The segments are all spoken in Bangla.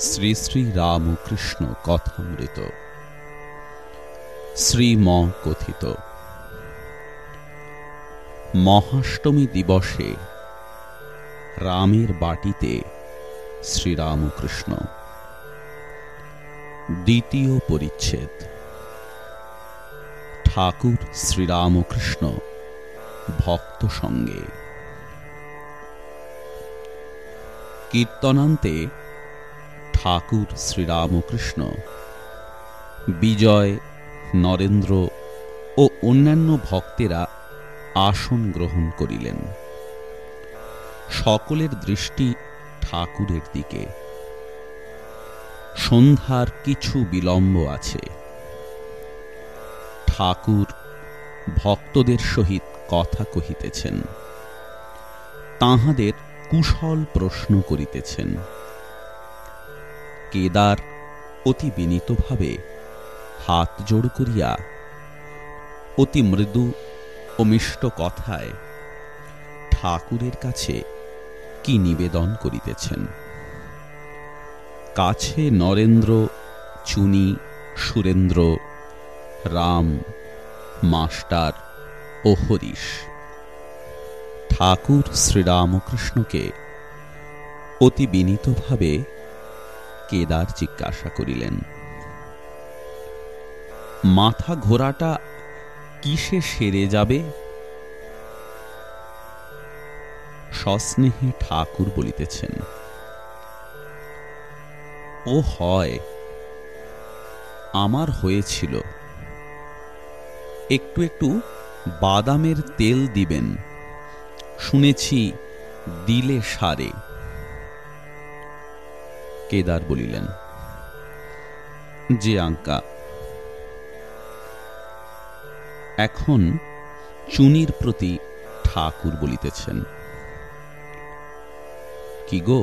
শ্রী শ্রী রামকৃষ্ণ কথামৃত। শ্রীম কথিত মহাষ্টমী দিবসে রামের বাটিতে শ্রীরামকৃষ্ণ। দ্বিতীয় পরিচ্ছেদ। ঠাকুর শ্রীরামকৃষ্ণ ভক্ত সঙ্গে। কীর্তনান্তে ঠাকুর শ্রীরামকৃষ্ণ। বিজয়, নরেন্দ্র ও অন্যান্য ভক্তেরা আসন গ্রহণ করিলেন। সকলের দৃষ্টি ঠাকুরের দিকে। সন্ধ্যার কিছু বিলম্ব আছে। ঠাকুর ভক্তদের সহিত কথা কহিতেছেন। তাহাদের কুশল প্রশ্ন করিতেছেন। কেদার অতি বিনীতভাবে হাত জোড় করিয়া অতি মৃদু ও মিষ্ট কথায় ঠাকুরের কাছে কি নিবেদন করিতেছেন? কাছে নরেন্দ্র, চুনি, সুরেন্দ্র, রাম, মাস্টার ও হরিশ। ঠাকুর শ্রীরামকৃষ্ণকে অতি বিনীতভাবে কেদার জিজ্ঞাসা করিলেন, মাথা ঘোরাটা কিসে সেরে যাবে? সস্নেহে ঠাকুর বলিতেছেন, ও হয়, আমার হয়েছিল, একটু একটু বাদামের তেল দিবেন, শুনেছি দিলে সারে। কেদার বলিলেন যে আঙ্কা, এখন চুনির প্রতি ঠাকুর বলিতেছেন। কি গো,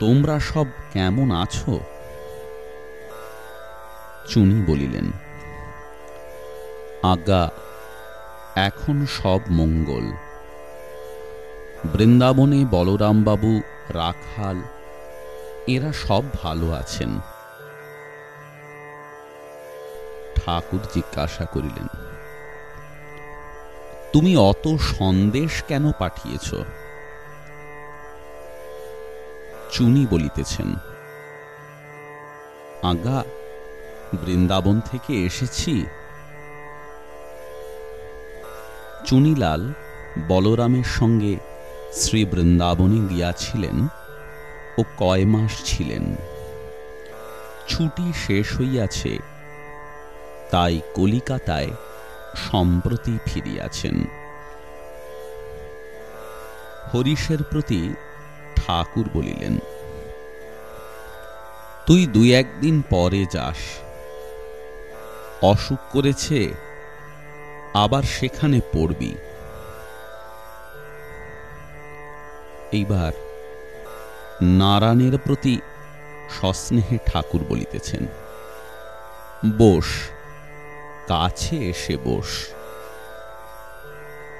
তোমরা সব কেমন আছো? চুনি বলিলেন আজ্ঞা এখন সব মঙ্গল। বৃন্দাবনে বলরামবাবু রাখাল এরা সব ভালো আছেন। ঠাকুর জিজ্ঞাসা করিলেন, তুমি অত সন্দেশ কেন পাঠিয়েছ? চুনি বলিতেছেন আজ্ঞা বৃন্দাবন থেকে এসেছি। চুনিলাল বলরামের সঙ্গে শ্রী বৃন্দাবনে গিয়াছিলেন। ও কয় মাস ছিলেন। ছুটি শেষ হইয়াছে, তাই কলিকাতায় সম্প্রতি ফিরিয়াছেন। হরিশের প্রতি ঠাকুর বলিলেন, তুই দুই একদিন পরে যাস। অসুখ করেছে, আবার সেখানে পড়বি। এইবার নারায়ণের প্রতি সস্নেহে ঠাকুর বলিতেছেন, বোস, কাছে এসে বোস।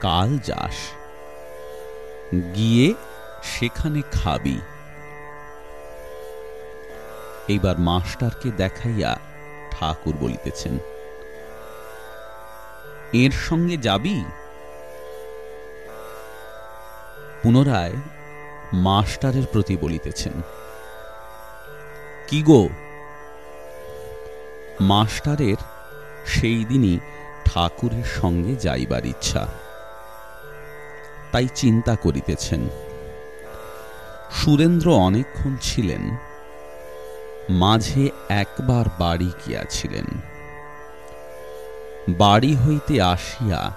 কাল যাস, গিয়ে সেখানে খাবি। এইবার মাস্টারকে দেখাইয়া ঠাকুর বলিতেছেন, এর সঙ্গে যাবি? পুনরায় মাস্টারের প্রতি বলিতেছেন। কি গো? মাস্টারের সেই দিনই ঠাকুরের সঙ্গে যাইবার ইচ্ছা। তাই চিন্তা করিতেছেন। সুরেন্দ্র অনেকক্ষণ ছিলেন। মাঝে একবার বাড়ি গিয়াছিলেন। বাড়ি হইতে আসিয়া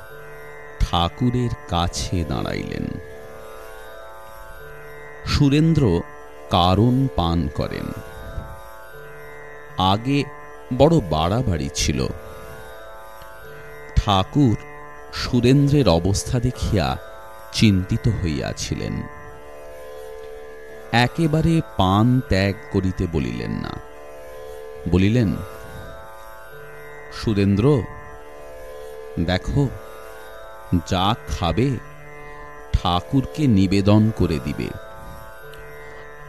ঠাকুরের কাছে দাঁড়াইলেন। সুরেন্দ্র কারণ পান করেন। আগে বড় বাড়াবাড়ি ছিল। ঠাকুর সুরেন্দ্রের অবস্থা দেখিয়া চিন্তিত হইয়াছিলেন। একেবারে পান ত্যাগ করিতে বলিলেন না। বলিলেন, সুরেন্দ্র, দেখো, যা খাবে ঠাকুরকে নিবেদন করে দিবে।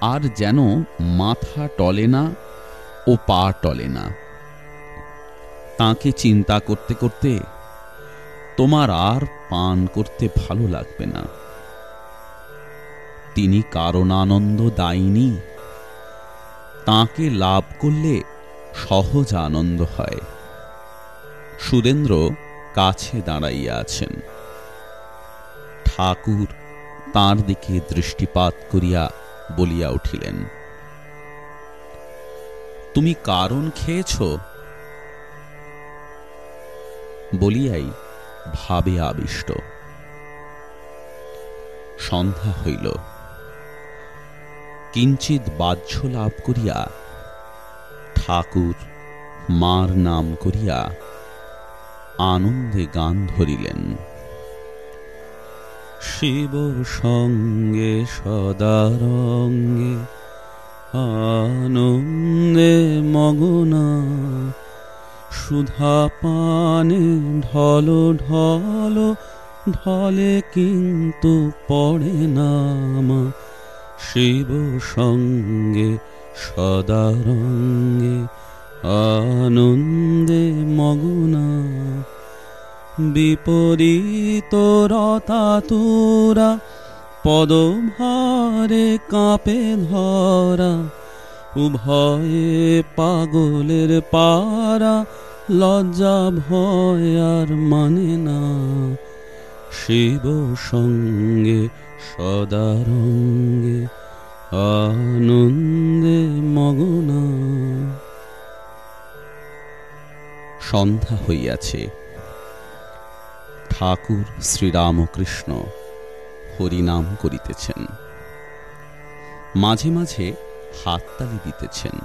আর যেন মাথা টলে না ও পা টলে না। তাকে চিন্তা করতে করতে তোমার আর পান করতে ভালো লাগবে না। তিনি কারণ আনন্দ দায়নি। তাকে লাভ করলে সহজ আনন্দ হয়। সুরেন্দ্র কাছে দাঁড়াইয়া আছেন। ঠাকুর তার দিকে দৃষ্টিপাত করিয়া বলিয়া উঠিলেন, তুমি কারণ খেয়েছ? বলিয়াই ভাবে আবিষ্ট। সন্ধ্যা হইল। কিঞ্চিত বাহ্য লাভ করিয়া ঠাকুর মার নাম করিয়া আনন্দে গান ধরিলেন। শিব সঙ্গে সদারঙ্গে আনন্দে মগনা সুধা পানে ঢল ঢল, ঢলে কিন্তু পড়ে নামা। শিব সঙ্গে সদারঙ্গে আনন্দে মগনা বিপরীত রতাতুরা পদভারে কাঁপে ধরা, উভয়ে পাগলের পারা, লজ্জা ভয় আর মানে না। শিব সঙ্গে সদারঙ্গে আনন্দে মগনা। সন্ধ্যা হইয়াছে। ঠাকুর শ্রীরামকৃষ্ণ হরিনাম করিতেছেন। মাঝে মাঝে হাততালি দিতেছেন।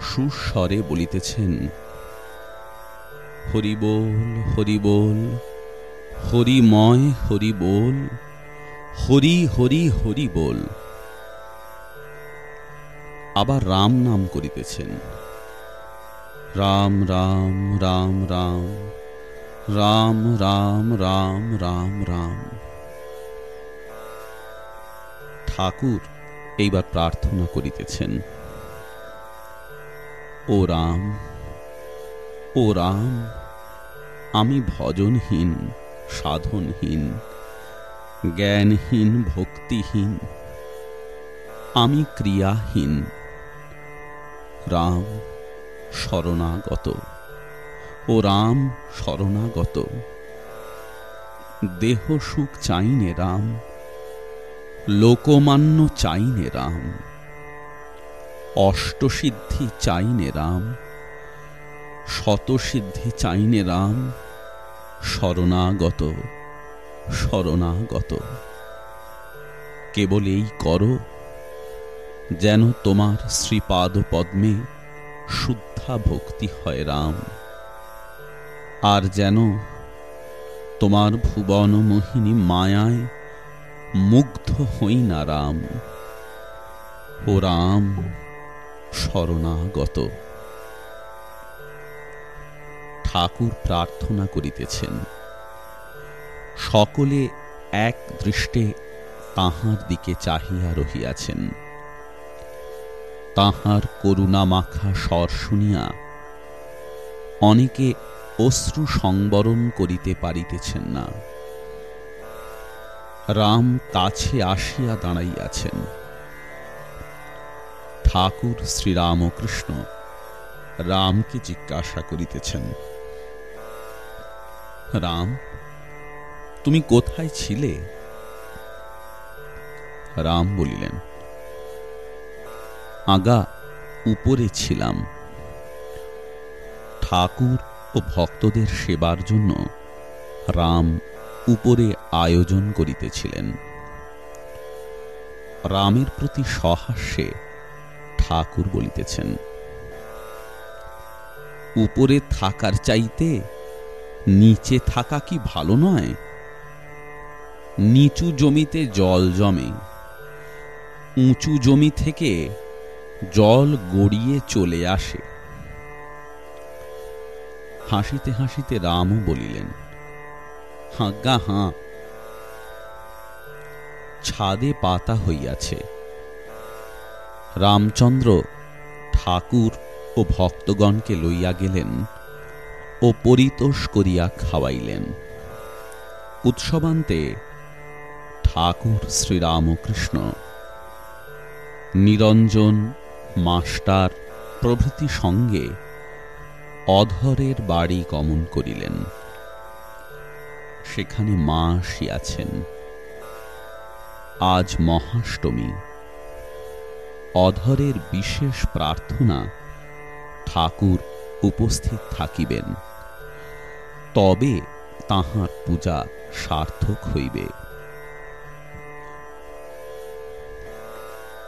সুস্বরে বলিতেছেন, হরিবোল হরিবোল, হরিময় হরিবোল, হরি হরি হরি বল আবার রাম নাম করিতেছেন। রাম রাম রাম রাম। রাম রাম রাম রাম রাম। ঠাকুর এইবার প্রার্থনা করিতেছেন। ও রাম ও রাম, আমি ভজনহীন, সাধনহীন, জ্ঞানহীন, ভক্তিহীন, আমি ক্রিয়াহীন। রাম, শরণাগত। ও রাম শরণাগত। দেহ সুখ চাইনে রাম, লোকমান্য চাইনে রাম, অষ্টসিদ্ধি চাইনে রাম, শতসিদ্ধি চাইনে রাম, শরণাগত শরণাগত। কেবল এই করো যেন তোমার শ্রীপাদ পদ্মে শুদ্ধা ভক্তি হয় রাম। আর যেন তোমার ভুবন মোহিনী মায়ায় মুগ্ধ হই না রাম। ও রাম শরণাগত। ঠাকুর প্রার্থনা করিতেছেন। সকলে এক দৃষ্টে তাহার দিকে চাহিয়া রহিয়াছেন। তাহার করুণা মাখা স্বর শুনিয়া অনেকে অশ্রু সংবরণ করিতে পারিতেছেন না। রাম কাছে আসিয়া দাঁড়াইয়াছেন। ঠাকুর শ্রীরামকৃষ্ণ রামকে জিজ্ঞাসা করিতেছেন, রাম, তুমি কোথায় ছিলে? রাম বলিলেন, আগা উপরে ছিলাম। ঠাকুর ও ভক্তদের সেবার জন্য রাম উপরে আয়োজন করিতেছিলেন। রামের প্রতি সহাস্যে ঠাকুর বলিতেছেন, উপরে থাকার চাইতে নিচে থাকা কি ভালো নয়? নিচু জমিতে জল জমে, উঁচু জমি থেকে জল গড়িয়ে চলে আসে। হাসিতে হাসিতে রামও বলিলেন হাঁগা হাঁ। ছাদে পাতা হইয়াছে। রামচন্দ্র ঠাকুর ও ভক্তগণকে লইয়া গেলেন ও পরিতোষ করিয়া খাওয়াইলেন। উৎসবান্তে ঠাকুর শ্রীরামকৃষ্ণ, নিরঞ্জন মাস্টার প্রভৃতি সঙ্গে অধরের বাড়ি গমন করিলেন। সেখানে মা আসিয়াছেন। আজ মহাষ্টমী। অধরের বিশেষ প্রার্থনা ঠাকুর উপস্থিত থাকিবেন। তবে তাহার পূজা সার্থক হইবে।